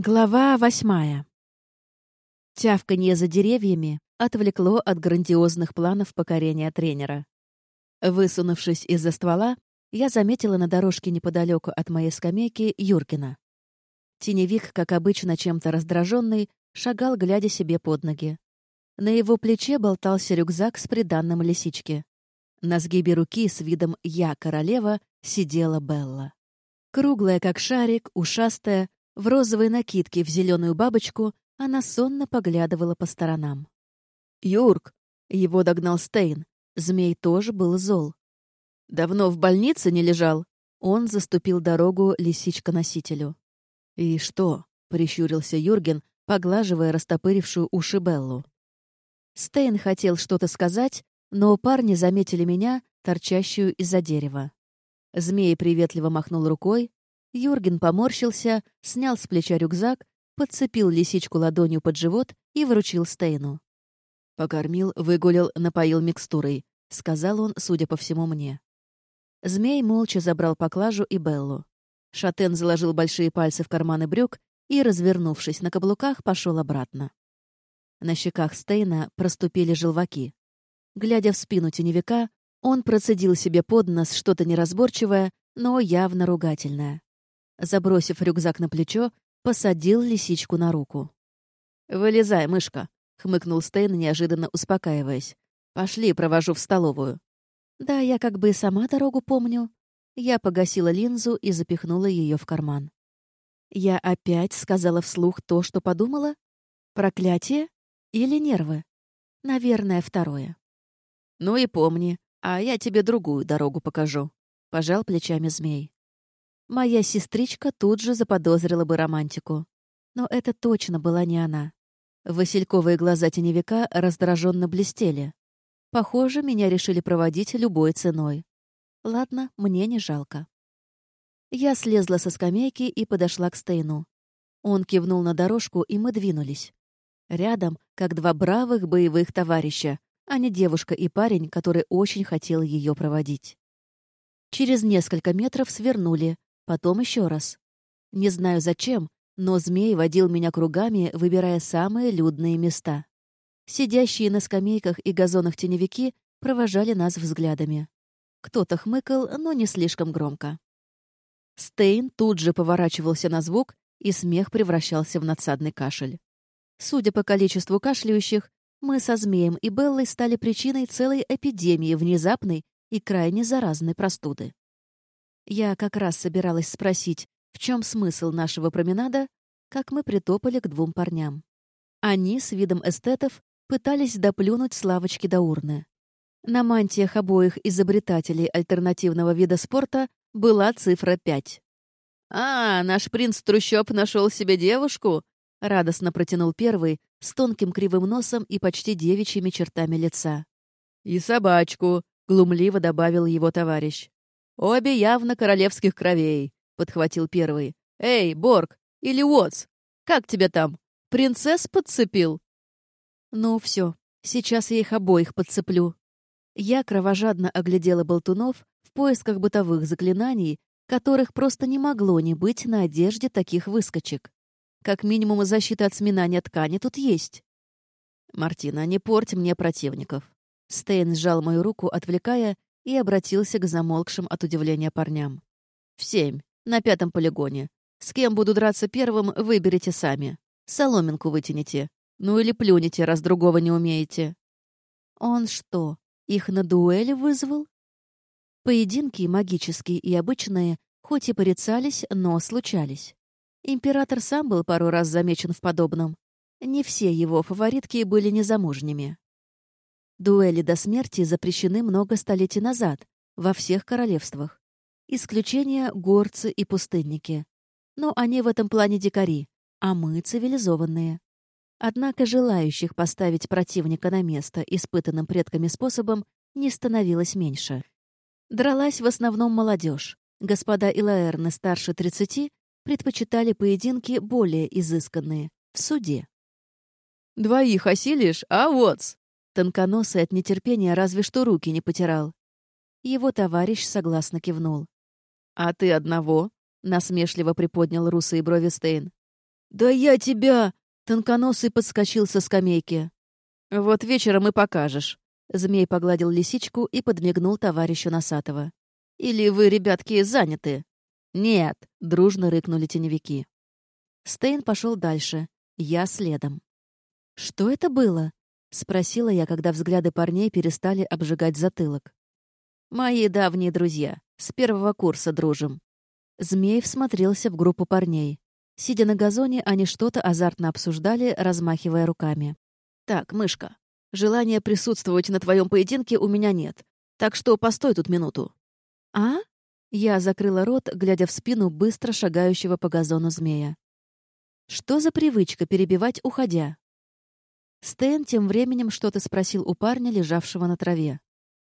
Глава восьмая. Тявканье за деревьями отвлекло от грандиозных планов покорения тренера. Высунувшись из-за ствола, я заметила на дорожке неподалеку от моей скамейки Юркина. Теневик, как обычно, чем-то раздраженный, шагал, глядя себе под ноги. На его плече болтался рюкзак с приданным лисичке. На сгибе руки с видом «Я королева» сидела Белла. Круглая, как шарик, ушастая, в розовой накидке в зеленую бабочку она сонно поглядывала по сторонам. «Юрк!» — его догнал Стейн. Змей тоже был зол. «Давно в больнице не лежал?» Он заступил дорогу лисичка-носителю. «И что?» — прищурился Юрген, поглаживая растопырившую уши Беллу. Стейн хотел что-то сказать, но парни заметили меня, торчащую из-за дерева. Змей приветливо махнул рукой, Юрген поморщился, снял с плеча рюкзак, подцепил лисичку ладонью под живот и вручил Стейну. «Покормил, выгулил, напоил микстурой», — сказал он, судя по всему, мне. Змей молча забрал поклажу и Беллу. Шатен заложил большие пальцы в карманы брюк и, развернувшись на каблуках, пошел обратно. На щеках Стейна проступили желваки. Глядя в спину теневика, он процедил себе под нос что-то неразборчивое, но явно ругательное. Забросив рюкзак на плечо, посадил лисичку на руку. «Вылезай, мышка», — хмыкнул Стейн, неожиданно успокаиваясь. «Пошли, провожу в столовую». «Да, я как бы и сама дорогу помню». Я погасила линзу и запихнула ее в карман. Я опять сказала вслух то, что подумала? Проклятие или нервы? Наверное, второе. «Ну и помни, а я тебе другую дорогу покажу», — пожал плечами змей. Моя сестричка тут же заподозрила бы романтику. Но это точно была не она. Васильковые глаза теневика раздраженно блестели. Похоже, меня решили проводить любой ценой. Ладно, мне не жалко. Я слезла со скамейки и подошла к Стейну. Он кивнул на дорожку, и мы двинулись. Рядом, как два бравых боевых товарища, а не девушка и парень, который очень хотел ее проводить. Через несколько метров свернули, Потом еще раз. Не знаю зачем, но змей водил меня кругами, выбирая самые людные места. Сидящие на скамейках и газонах теневики провожали нас взглядами. Кто-то хмыкал, но не слишком громко. Стейн тут же поворачивался на звук, и смех превращался в надсадный кашель. Судя по количеству кашляющих, мы со Змеем и Беллой стали причиной целой эпидемии внезапной и крайне заразной простуды. Я как раз собиралась спросить, в чем смысл нашего променада, как мы притопали к двум парням. Они с видом эстетов пытались доплюнуть с лавочки до урны. На мантиях обоих изобретателей альтернативного вида спорта была цифра 5. «А, наш принц трущоб нашел себе девушку?» — радостно протянул первый, с тонким кривым носом и почти девичьими чертами лица. «И собачку», — глумливо добавил его товарищ. «Обе явно королевских кровей», — подхватил первый. «Эй, Борг! Или Уотс! Как тебя там? Принцесс подцепил?» «Ну все, сейчас я их обоих подцеплю». Я кровожадно оглядела болтунов в поисках бытовых заклинаний, которых просто не могло не быть на одежде таких выскочек. Как минимум защита от сминания ткани тут есть. «Мартина, не порть мне противников». Стейн сжал мою руку, отвлекая, и обратился к замолкшим от удивления парням. «В семь, на пятом полигоне. С кем буду драться первым, выберите сами. Соломинку вытяните. Ну или плюните, раз другого не умеете». «Он что, их на дуэли вызвал?» Поединки магические и обычные, хоть и порицались, но случались. Император сам был пару раз замечен в подобном. Не все его фаворитки были незамужними. Дуэли до смерти запрещены много столетий назад, во всех королевствах. Исключение — горцы и пустынники. Но они в этом плане дикари, а мы — цивилизованные. Однако желающих поставить противника на место испытанным предками способом не становилось меньше. Дралась в основном молодежь. Господа Илаэрны старше 30 предпочитали поединки более изысканные, в суде. «Двоих осилишь, а вот!» Тонконосый от нетерпения разве что руки не потирал. Его товарищ согласно кивнул. «А ты одного?» — насмешливо приподнял русые брови Стейн. «Да я тебя!» — тонконосый подскочил со скамейки. «Вот вечером и покажешь». Змей погладил лисичку и подмигнул товарищу Носатого. «Или вы, ребятки, заняты?» «Нет», — дружно рыкнули теневики. Стейн пошел дальше, я следом. «Что это было?» — спросила я, когда взгляды парней перестали обжигать затылок. «Мои давние друзья. С первого курса дружим». Змей всмотрелся в группу парней. Сидя на газоне, они что-то азартно обсуждали, размахивая руками. «Так, мышка, желания присутствовать на твоем поединке у меня нет, так что постой тут минуту». «А?» Я закрыла рот, глядя в спину быстро шагающего по газону змея. «Что за привычка перебивать, уходя?» Стэн тем временем что-то спросил у парня, лежавшего на траве.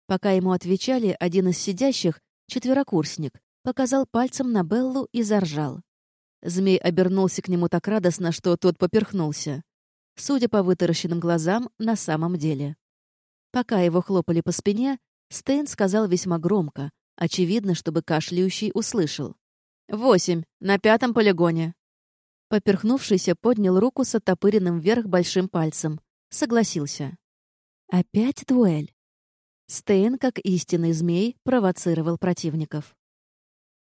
Пока ему отвечали, один из сидящих, четверокурсник, показал пальцем на Беллу и заржал. Змей обернулся к нему так радостно, что тот поперхнулся. Судя по вытаращенным глазам, на самом деле. Пока его хлопали по спине, Стейн сказал весьма громко, очевидно, чтобы кашляющий услышал. «Восемь. На пятом полигоне». Поперхнувшийся поднял руку с оттопыренным вверх большим пальцем. Согласился. «Опять дуэль?» Стейн, как истинный змей, провоцировал противников.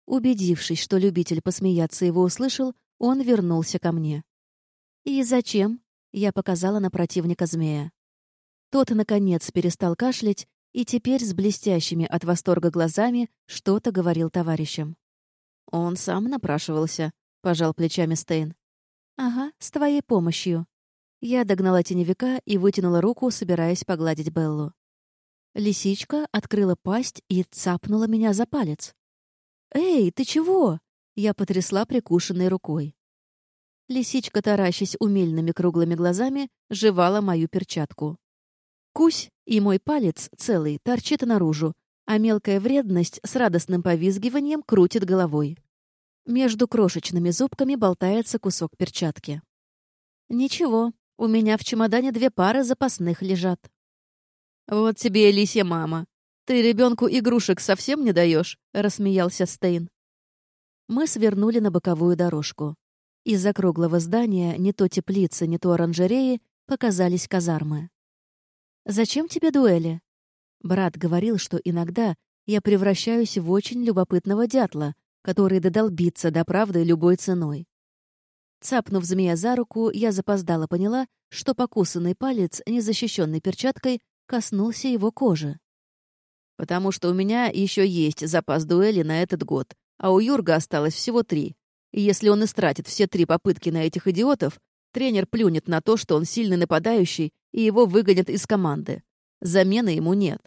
Убедившись, что любитель посмеяться его услышал, он вернулся ко мне. «И зачем?» — я показала на противника змея. Тот, наконец, перестал кашлять и теперь с блестящими от восторга глазами что-то говорил товарищам. «Он сам напрашивался», — пожал плечами Стейн. «Ага, с твоей помощью». Я догнала теневика и вытянула руку, собираясь погладить Беллу. Лисичка открыла пасть и цапнула меня за палец. «Эй, ты чего?» Я потрясла прикушенной рукой. Лисичка, таращась умельными круглыми глазами, жевала мою перчатку. Кусь, и мой палец целый торчит наружу, а мелкая вредность с радостным повизгиванием крутит головой. Между крошечными зубками болтается кусок перчатки. «Ничего, у меня в чемодане две пары запасных лежат». «Вот тебе и лисья мама. Ты ребенку игрушек совсем не даешь?» — рассмеялся Стейн. Мы свернули на боковую дорожку. Из-за круглого здания не то теплицы, не то оранжереи показались казармы. «Зачем тебе дуэли?» Брат говорил, что иногда я превращаюсь в очень любопытного дятла, который додолбится до правды любой ценой. Цапнув змея за руку, я запоздала поняла, что покусанный палец, незащищенный перчаткой, коснулся его кожи. «Потому что у меня еще есть запас дуэли на этот год, а у Юрга осталось всего три. И если он истратит все три попытки на этих идиотов, тренер плюнет на то, что он сильный нападающий, и его выгонят из команды. Замены ему нет.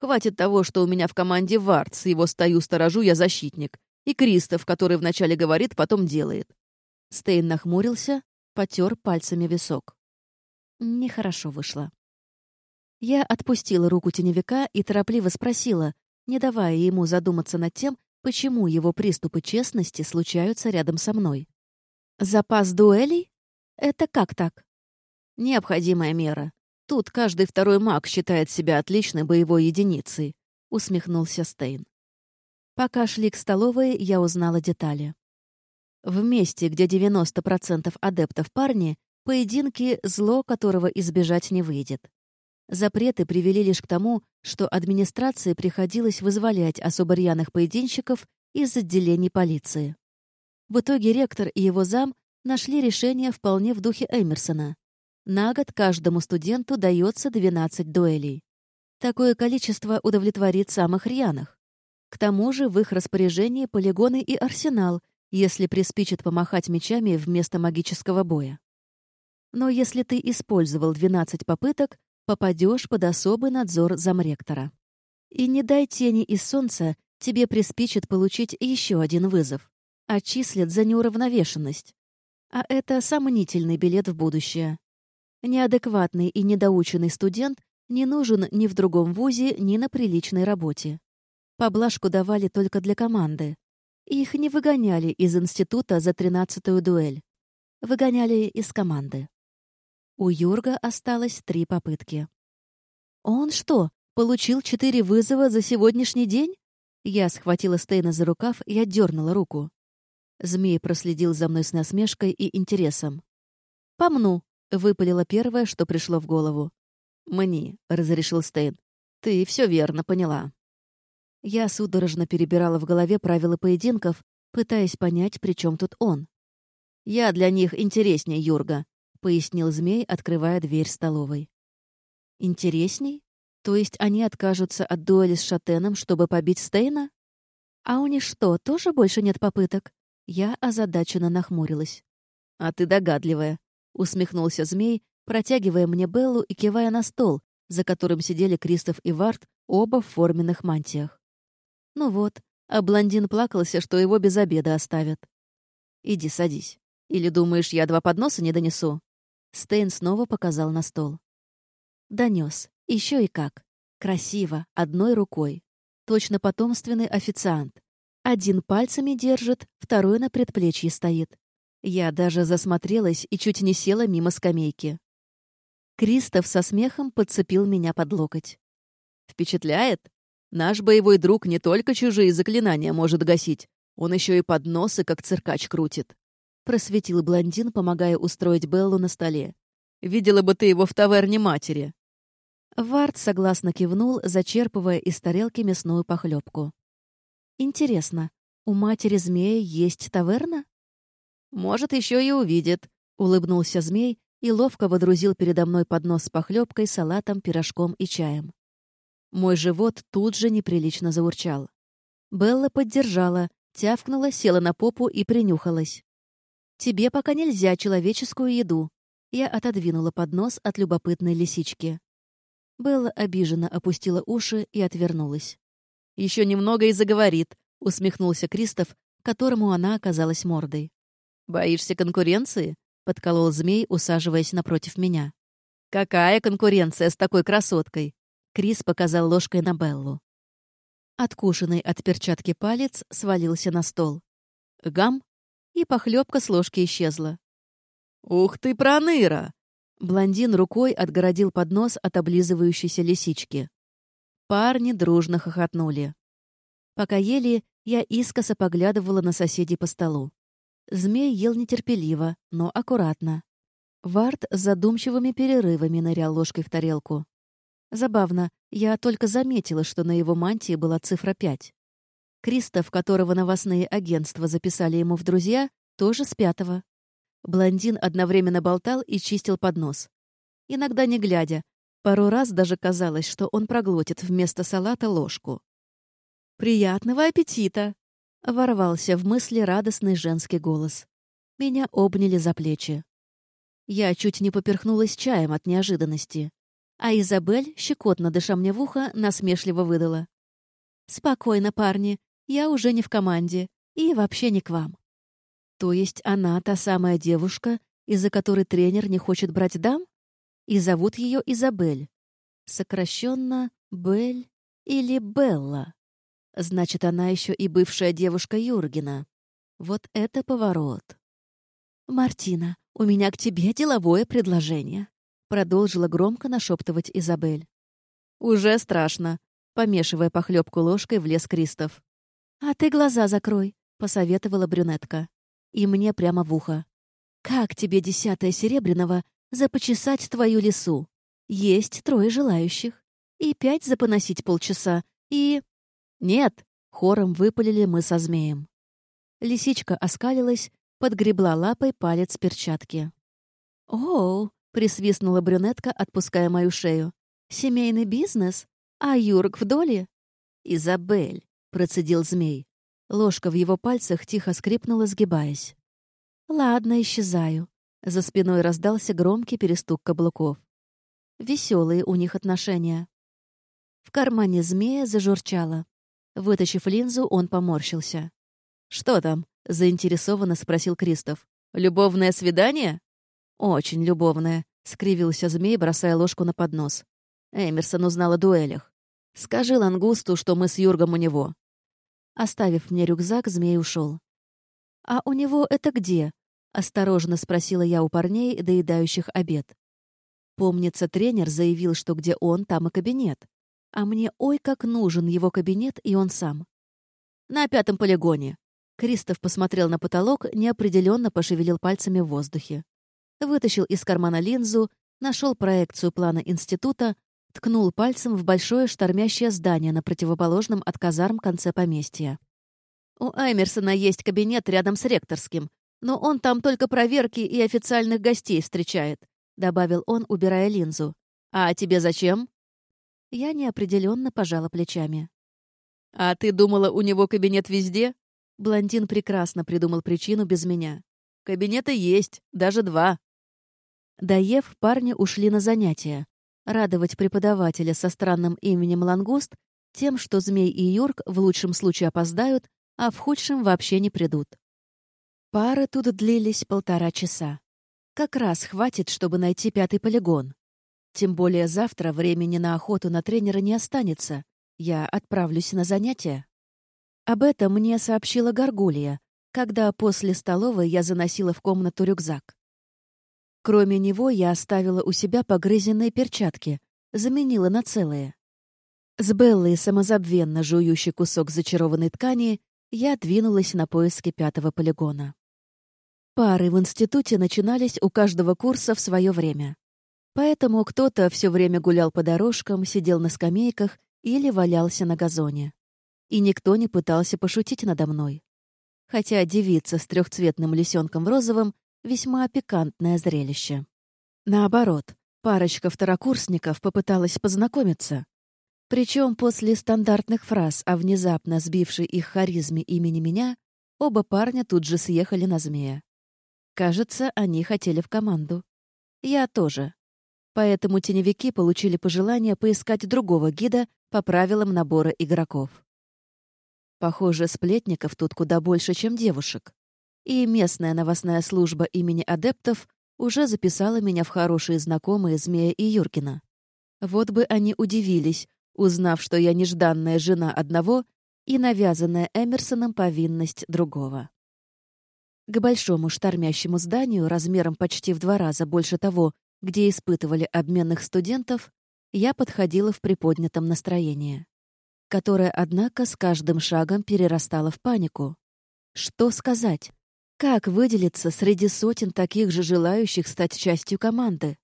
Хватит того, что у меня в команде Вард, его стою-сторожу я защитник, и Кристоф, который вначале говорит, потом делает. Стейн нахмурился, потер пальцами висок. Нехорошо вышло. Я отпустила руку теневика и торопливо спросила, не давая ему задуматься над тем, почему его приступы честности случаются рядом со мной. «Запас дуэлей? Это как так?» «Необходимая мера. Тут каждый второй маг считает себя отличной боевой единицей», — усмехнулся Стейн. Пока шли к столовой, я узнала детали. В месте, где 90% адептов парни, поединки — зло, которого избежать не выйдет. Запреты привели лишь к тому, что администрации приходилось вызволять особо рьяных поединщиков из отделений полиции. В итоге ректор и его зам нашли решение вполне в духе Эмерсона. На год каждому студенту дается 12 дуэлей. Такое количество удовлетворит самых рьяных. К тому же в их распоряжении полигоны и арсенал, если приспичит помахать мечами вместо магического боя. Но если ты использовал 12 попыток, попадешь под особый надзор замректора. И не дай тени из солнца, тебе приспичит получить еще один вызов. Отчислят за неуравновешенность. А это сомнительный билет в будущее. Неадекватный и недоученный студент не нужен ни в другом вузе, ни на приличной работе. Поблажку давали только для команды. Их не выгоняли из института за тринадцатую дуэль. Выгоняли из команды. У Юрга осталось три попытки. «Он что, получил четыре вызова за сегодняшний день?» Я схватила Стейна за рукав и отдернула руку. Змей проследил за мной с насмешкой и интересом. «Помну», — выпалила первое, что пришло в голову. «Мне», — разрешил Стейн. «Ты все верно поняла». Я судорожно перебирала в голове правила поединков, пытаясь понять, при чем тут он. «Я для них интереснее Юрга», — пояснил змей, открывая дверь столовой. «Интересней? То есть они откажутся от дуэли с Шатеном, чтобы побить Стейна? А у них что, тоже больше нет попыток?» Я озадаченно нахмурилась. «А ты догадливая», — усмехнулся змей, протягивая мне Беллу и кивая на стол, за которым сидели Кристоф и Варт, оба в форменных мантиях. Ну вот, а блондин плакался, что его без обеда оставят. «Иди садись. Или думаешь, я два подноса не донесу?» Стейн снова показал на стол. Донес. Еще и как. Красиво, одной рукой. Точно потомственный официант. Один пальцами держит, второй на предплечье стоит. Я даже засмотрелась и чуть не села мимо скамейки. Кристоф со смехом подцепил меня под локоть. «Впечатляет? Наш боевой друг не только чужие заклинания может гасить, он еще и подносы, как циркач, крутит», — просветил блондин, помогая устроить Беллу на столе. «Видела бы ты его в таверне матери». Вард согласно кивнул, зачерпывая из тарелки мясную похлебку. Интересно, у матери змея есть таверна? Может, еще и увидит, улыбнулся змей и ловко водрузил передо мной поднос с похлебкой, салатом, пирожком и чаем. Мой живот тут же неприлично заурчал. Белла поддержала, тявкнула, села на попу и принюхалась. «Тебе пока нельзя человеческую еду». Я отодвинула поднос от любопытной лисички. Белла обиженно опустила уши и отвернулась. Еще немного и заговорит», — усмехнулся Кристоф, которому она оказалась мордой. «Боишься конкуренции?» — подколол змей, усаживаясь напротив меня. «Какая конкуренция с такой красоткой?» Крис показал ложкой на Беллу. Откушенный от перчатки палец свалился на стол. Гам, и похлебка с ложки исчезла. «Ух ты, проныра!» Блондин рукой отгородил поднос от облизывающейся лисички. Парни дружно хохотнули. Пока ели, я искоса поглядывала на соседей по столу. Змей ел нетерпеливо, но аккуратно. Вард с задумчивыми перерывами нырял ложкой в тарелку. Забавно, я только заметила, что на его мантии была цифра 5. Кристоф, которого новостные агентства записали ему в друзья, тоже с пятого. Блондин одновременно болтал и чистил поднос. Иногда не глядя, Пару раз даже казалось, что он проглотит вместо салата ложку. «Приятного аппетита!» — ворвался в мысли радостный женский голос. Меня обняли за плечи. Я чуть не поперхнулась чаем от неожиданности. А Изабель, щекотно дыша мне в ухо, насмешливо выдала. «Спокойно, парни, я уже не в команде и вообще не к вам». То есть она та самая девушка, из-за которой тренер не хочет брать дам? и зовут ее Изабель. Сокращенно Бель или Белла. Значит, она еще и бывшая девушка Юргена. Вот это поворот. «Мартина, у меня к тебе деловое предложение», — продолжила громко нашептывать Изабель. «Уже страшно», — помешивая похлебку ложкой, влез Кристоф. «А ты глаза закрой», — посоветовала брюнетка. И мне прямо в ухо. «Как тебе десятая серебряного за почесать твою лесу. Есть трое желающих. И пять за поносить полчаса. И... Нет, хором выпалили мы со змеем. Лисичка оскалилась, подгребла лапой палец перчатки. «Оу!» — присвистнула брюнетка, отпуская мою шею. «Семейный бизнес? А Юрк в доле?» «Изабель!» — процедил змей. Ложка в его пальцах тихо скрипнула, сгибаясь. «Ладно, исчезаю. За спиной раздался громкий перестук каблуков. Веселые у них отношения. В кармане змея зажурчало. Вытащив линзу, он поморщился. «Что там?» — заинтересованно спросил Кристоф. «Любовное свидание?» «Очень любовное», — скривился змей, бросая ложку на поднос. Эмерсон узнал о дуэлях. «Скажи Лангусту, что мы с Юргом у него». Оставив мне рюкзак, змей ушел. «А у него это где?» — осторожно спросила я у парней, доедающих обед. Помнится, тренер заявил, что где он, там и кабинет. А мне ой как нужен его кабинет и он сам. «На пятом полигоне». Кристоф посмотрел на потолок, неопределенно пошевелил пальцами в воздухе. Вытащил из кармана линзу, нашел проекцию плана института, ткнул пальцем в большое штормящее здание на противоположном от казарм конце поместья. У Аймерсона есть кабинет рядом с ректорским, но он там только проверки и официальных гостей встречает», — добавил он, убирая линзу. «А тебе зачем?» Я неопределенно пожала плечами. «А ты думала, у него кабинет везде?» Блондин прекрасно придумал причину без меня. «Кабинеты есть, даже два». Доев, парни ушли на занятия. Радовать преподавателя со странным именем Лангуст тем, что Змей и Юрк в лучшем случае опоздают, а в худшем вообще не придут. Пары тут длились полтора часа. Как раз хватит, чтобы найти пятый полигон. Тем более завтра времени на охоту на тренера не останется. Я отправлюсь на занятия. Об этом мне сообщила Гаргулия, когда после столовой я заносила в комнату рюкзак. Кроме него я оставила у себя погрызенные перчатки, заменила на целые. С Беллой, самозабвенно жующий кусок зачарованной ткани, я двинулась на поиски пятого полигона. Пары в институте начинались у каждого курса в свое время. Поэтому кто-то все время гулял по дорожкам, сидел на скамейках или валялся на газоне и никто не пытался пошутить надо мной. Хотя девица с трехцветным лисенком розовом — весьма пикантное зрелище. Наоборот, парочка второкурсников попыталась познакомиться. Причем после стандартных фраз о внезапно сбившей их харизме имени меня, оба парня тут же съехали на змея. Кажется, они хотели в команду. Я тоже. Поэтому теневики получили пожелание поискать другого гида по правилам набора игроков. Похоже, сплетников тут куда больше, чем девушек. И местная новостная служба имени адептов уже записала меня в хорошие знакомые Змея и Юркина. Вот бы они удивились, узнав, что я нежданная жена одного и навязанная Эмерсоном повинность другого. К большому штормящему зданию, размером почти в два раза больше того, где испытывали обменных студентов, я подходила в приподнятом настроении которая, однако, с каждым шагом перерастала в панику. Что сказать? Как выделиться среди сотен таких же желающих стать частью команды?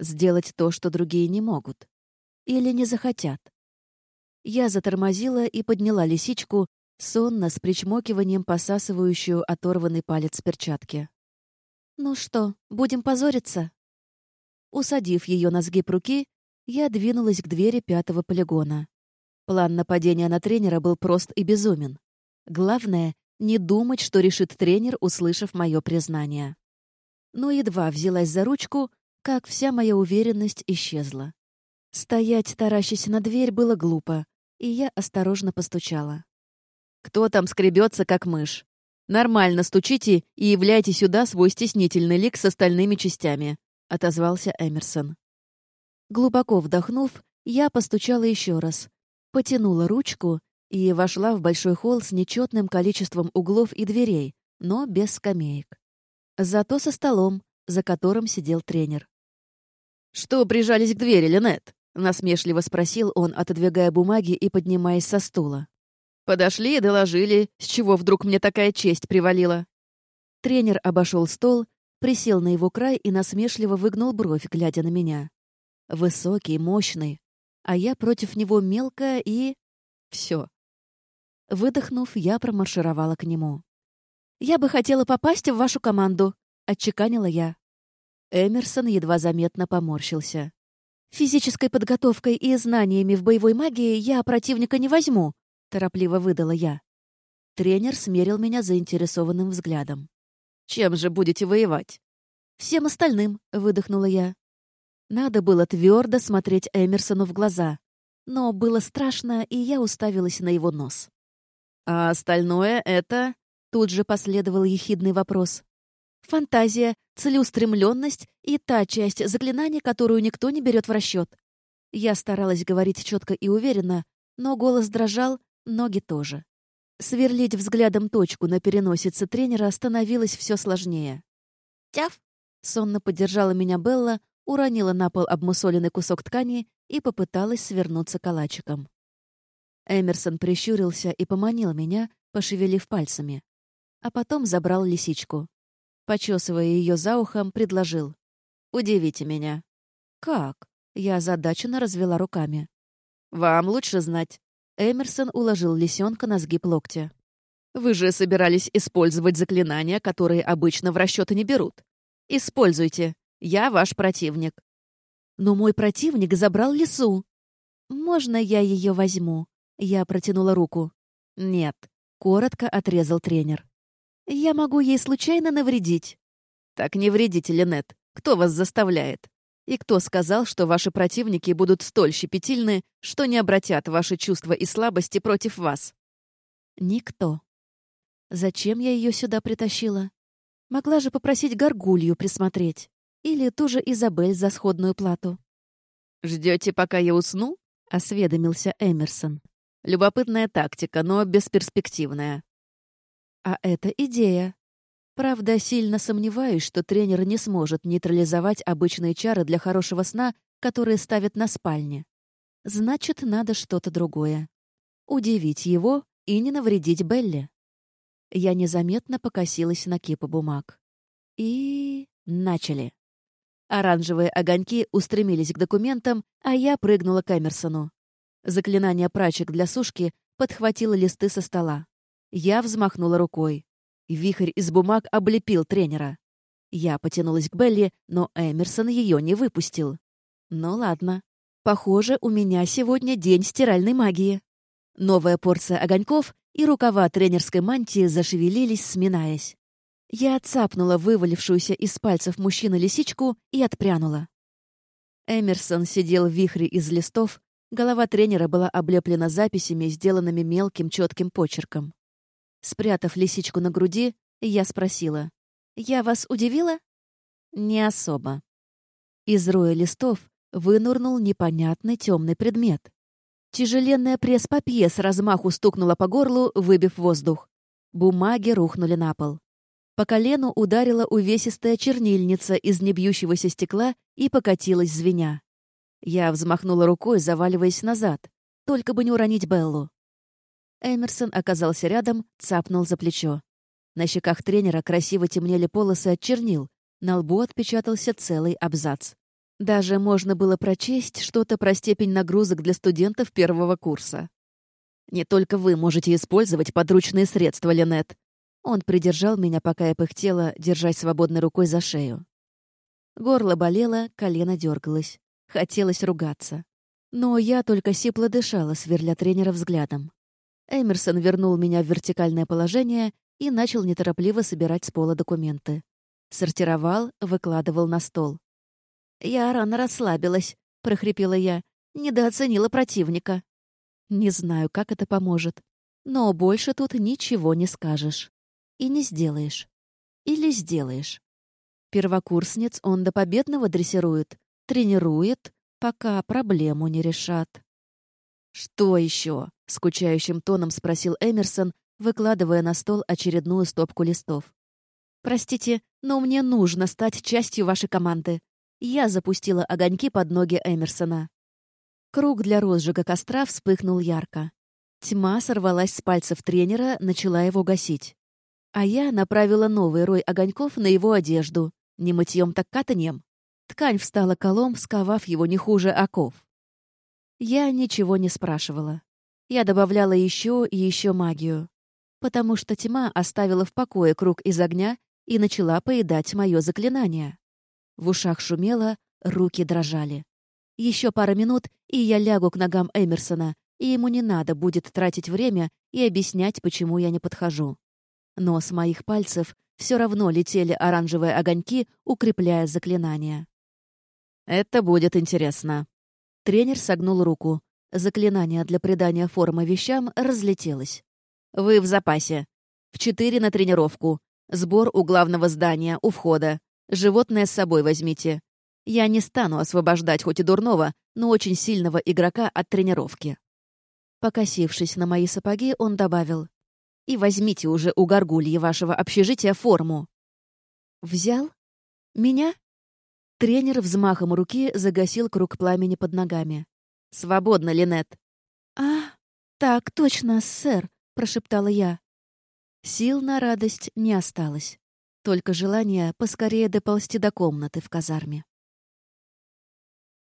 Сделать то, что другие не могут. Или не захотят. Я затормозила и подняла лисичку, сонно с причмокиванием посасывающую оторванный палец перчатки. «Ну что, будем позориться?» Усадив ее на сгиб руки, я двинулась к двери пятого полигона. План нападения на тренера был прост и безумен. Главное — не думать, что решит тренер, услышав мое признание. Но едва взялась за ручку, как вся моя уверенность исчезла. Стоять, таращась на дверь, было глупо, и я осторожно постучала. «Кто там скребется, как мышь? Нормально стучите и являйте сюда свой стеснительный лик с остальными частями», — отозвался Эмерсон. Глубоко вдохнув, я постучала еще раз, потянула ручку и вошла в большой холл с нечетным количеством углов и дверей, но без скамеек. Зато со столом, за которым сидел тренер. «Что прижались к двери, Линет?» — насмешливо спросил он, отодвигая бумаги и поднимаясь со стула. «Подошли и доложили, с чего вдруг мне такая честь привалила». Тренер обошел стол, присел на его край и насмешливо выгнул бровь, глядя на меня. Высокий, мощный, а я против него мелкая и... все. Выдохнув, я промаршировала к нему. «Я бы хотела попасть в вашу команду», — отчеканила я. Эмерсон едва заметно поморщился. «Физической подготовкой и знаниями в боевой магии я противника не возьму», — торопливо выдала я. Тренер смерил меня заинтересованным взглядом. «Чем же будете воевать?» «Всем остальным», — выдохнула я. Надо было твердо смотреть Эмерсону в глаза. Но было страшно, и я уставилась на его нос. «А остальное — это...» Тут же последовал ехидный вопрос. «Фантазия, целеустремленность и та часть заклинания, которую никто не берет в расчет». Я старалась говорить четко и уверенно, но голос дрожал, ноги тоже. Сверлить взглядом точку на переносице тренера становилось все сложнее. «Тяф!» — сонно поддержала меня Белла, уронила на пол обмусоленный кусок ткани и попыталась свернуться калачиком. Эмерсон прищурился и поманил меня, пошевелив пальцами. а потом забрал лисичку. Почесывая ее за ухом, предложил. «Удивите меня». «Как?» Я озадаченно развела руками. «Вам лучше знать». Эмерсон уложил лисенка на сгиб локтя. «Вы же собирались использовать заклинания, которые обычно в расчеты не берут. Используйте. Я ваш противник». «Но мой противник забрал лису». «Можно я ее возьму?» Я протянула руку. «Нет», — коротко отрезал тренер. «Я могу ей случайно навредить». «Так не вредите, Линет. Кто вас заставляет? И кто сказал, что ваши противники будут столь щепетильны, что не обратят ваши чувства и слабости против вас?» «Никто». Зачем я ее сюда притащила? Могла же попросить горгулью присмотреть. Или ту же Изабель за сходную плату. «Ждете, пока я усну?» — осведомился Эмерсон. «Любопытная тактика, но бесперспективная». «А это идея. Правда, сильно сомневаюсь, что тренер не сможет нейтрализовать обычные чары для хорошего сна, которые ставят на спальне. Значит, надо что-то другое. Удивить его и не навредить Белли. Я незаметно покосилась на кипы бумаг. И... начали. Оранжевые огоньки устремились к документам, а я прыгнула к Эмерсону. Заклинание прачек для сушки подхватило листы со стола. Я взмахнула рукой. Вихрь из бумаг облепил тренера. Я потянулась к Белли, но Эмерсон ее не выпустил. Ну ладно. Похоже, у меня сегодня день стиральной магии. Новая порция огоньков, и рукава тренерской мантии зашевелились, сминаясь. Я отцапнула вывалившуюся из пальцев мужчины лисичку и отпрянула. Эмерсон сидел в вихре из листов, голова тренера была облеплена записями, сделанными мелким четким почерком. Спрятав лисичку на груди, я спросила. «Я вас удивила?» «Не особо». Из роя листов вынурнул непонятный темный предмет. Тяжеленная пресс-папье с размаху стукнула по горлу, выбив воздух. Бумаги рухнули на пол. По колену ударила увесистая чернильница из небьющегося стекла и покатилась звеня. Я взмахнула рукой, заваливаясь назад, только бы не уронить Беллу. Эмерсон оказался рядом, цапнул за плечо. На щеках тренера красиво темнели полосы от чернил, на лбу отпечатался целый абзац. Даже можно было прочесть что-то про степень нагрузок для студентов первого курса. «Не только вы можете использовать подручные средства, Ленет», он придержал меня, пока я пыхтела, держась свободной рукой за шею. Горло болело, колено дергалось. Хотелось ругаться. Но я только сипло дышала, сверля тренера взглядом. Эмерсон вернул меня в вертикальное положение и начал неторопливо собирать с пола документы. Сортировал, выкладывал на стол. «Я рано расслабилась», — прохрипела я. «Недооценила противника». Не знаю, как это поможет. Но больше тут ничего не скажешь и не сделаешь. Или сделаешь. Первокурсниц он до победного дрессирует, тренирует, пока проблему не решат. «Что еще?» — скучающим тоном спросил Эмерсон, выкладывая на стол очередную стопку листов. «Простите, но мне нужно стать частью вашей команды». Я запустила огоньки под ноги Эмерсона. Круг для розжига костра вспыхнул ярко. Тьма сорвалась с пальцев тренера, начала его гасить. А я направила новый рой огоньков на его одежду. Не мытьем, так катаньем. Ткань встала колом, сковав его не хуже оков. Я ничего не спрашивала. Я добавляла еще и еще магию. Потому что тьма оставила в покое круг из огня и начала поедать мое заклинание. В ушах шумело, руки дрожали. Еще пара минут, и я лягу к ногам Эмерсона, и ему не надо будет тратить время и объяснять, почему я не подхожу но с моих пальцев все равно летели оранжевые огоньки, укрепляя заклинание. «Это будет интересно». Тренер согнул руку. Заклинание для придания формы вещам разлетелось. «Вы в запасе. В четыре на тренировку. Сбор у главного здания, у входа. Животное с собой возьмите. Я не стану освобождать хоть и дурного, но очень сильного игрока от тренировки». Покосившись на мои сапоги, он добавил. И возьмите уже у горгульи вашего общежития форму». «Взял? Меня?» Тренер взмахом руки загасил круг пламени под ногами. «Свободно, Линет!» «А, так точно, сэр», — прошептала я. Сил на радость не осталось. Только желание поскорее доползти до комнаты в казарме.